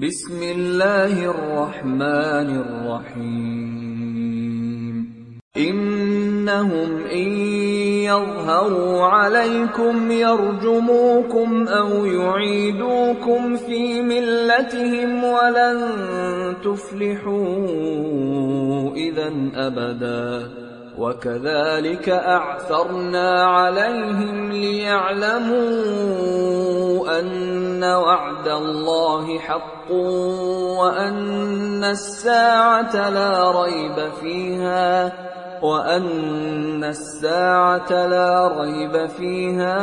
بسم الله الرحمن الرحيم إنهم إن يظهروا عليكم يرجموكم أو يعيدوكم في ملتهم ولن تفلحوا إذا أبداً وكذلك اعثرنا عليهم ليعلموا وعد الله حق وأن الساعة لا ريب فيها وأن الساعة لا ريب فيها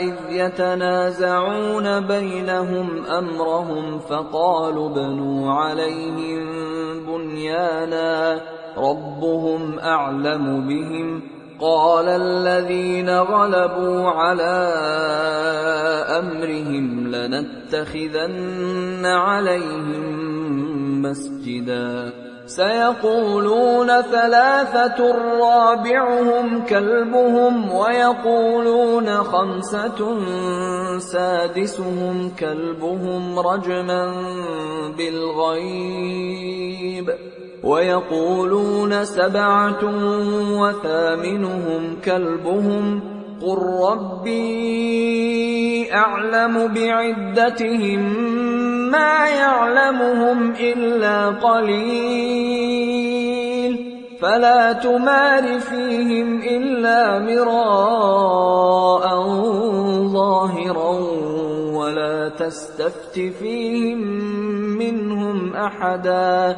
إذ يتنازعون بينهم أمرهم فقالوا ابنوا عليهم بنيانا ربهم أعلم بهم قال الذين غلبوا على امرهم لنتخذن عليهم مسجدا. سيقولون ثلاثة رابعهم كلبهم ويقولون خمسة سادسهم كلبهم رجما بالغيب. ويقولون سبعة وثامنهم كلبهم قل ربي اعلم بعدتهم ما يعلمهم الا قليل فلا تمار فيهم الا مراء ظاهرا ولا تستفت فيهم منهم احدا